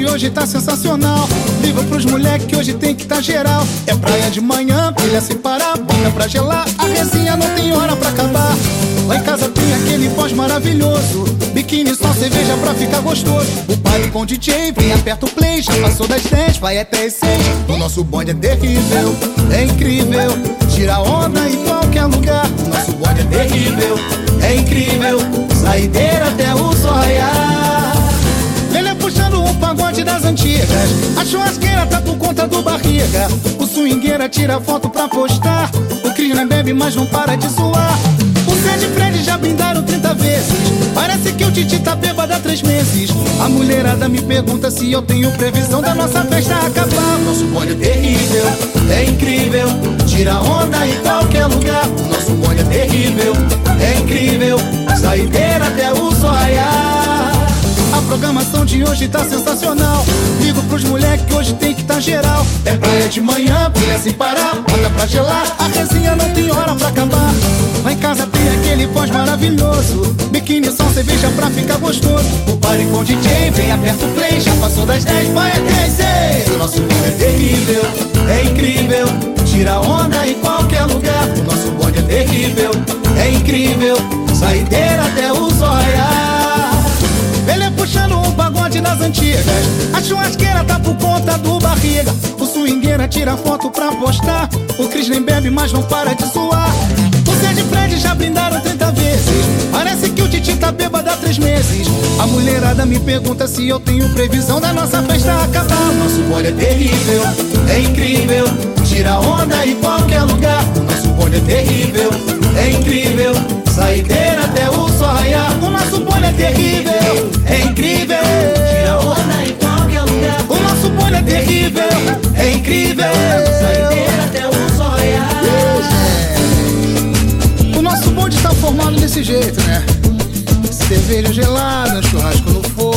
hoje tá sensacional. Liga pros moleque que hoje tem que tá geral. É praia de manhã, pilha sem parar, bota pra gelar. A resenha não tem hora pra acabar. Lá em casa tem aquele pós maravilhoso. Biquíni só cerveja pra ficar gostoso. O pai com DJ, vem aperta o play. Já passou das 10, vai até as 6. O nosso bonde é terrível, é incrível. Tira onda em qualquer lugar. O nosso bonde é terrível, é incrível. Saideira até o A churrasqueira tá por conta do barriga. O swingueira tira foto pra postar. O Cris não bebe, mas não para de zoar. O Sede Fred já brindaram 30 vezes. Parece que o Titi tá bêbado há três meses. A mulherada me pergunta se eu tenho previsão da nossa festa acabar. Nosso bonde é terrível, é incrível. Tira onda em qualquer lugar. Nosso bonde é terrível, é incrível. Saideira até o programação de hoje tá sensacional. Ligo pros moleque que hoje tem que tá geral. É praia de manhã, pilha sem parar, bota pra gelar. A resenha não tem hora pra acabar. Lá em casa tem aquele pós maravilhoso. Biquíni só cerveja pra ficar gostoso. O party com DJ, vem aperta o play. Já passou das 10, vai até as 6. O nosso bonde é terrível, é incrível. Tira onda em qualquer lugar. O nosso bonde é terrível, é incrível. Saideira até o sol pagode das antigas. A churrasqueira tá por conta do barriga. O swingueira tira foto pra postar. O Cris nem bebe, mas não para de suar. O de Fred já brindaram 30 vezes. Parece que o Titi tá bêbado há três meses. A mulherada me pergunta se eu tenho previsão da nossa festa acabar. Nosso bonde é terrível, é incrível. Tira onda em qualquer lugar. Nosso bonde é terrível, é incrível. Nosso bonde tá formado desse jeito, né? Cerveja gelada, churrasco no fogo.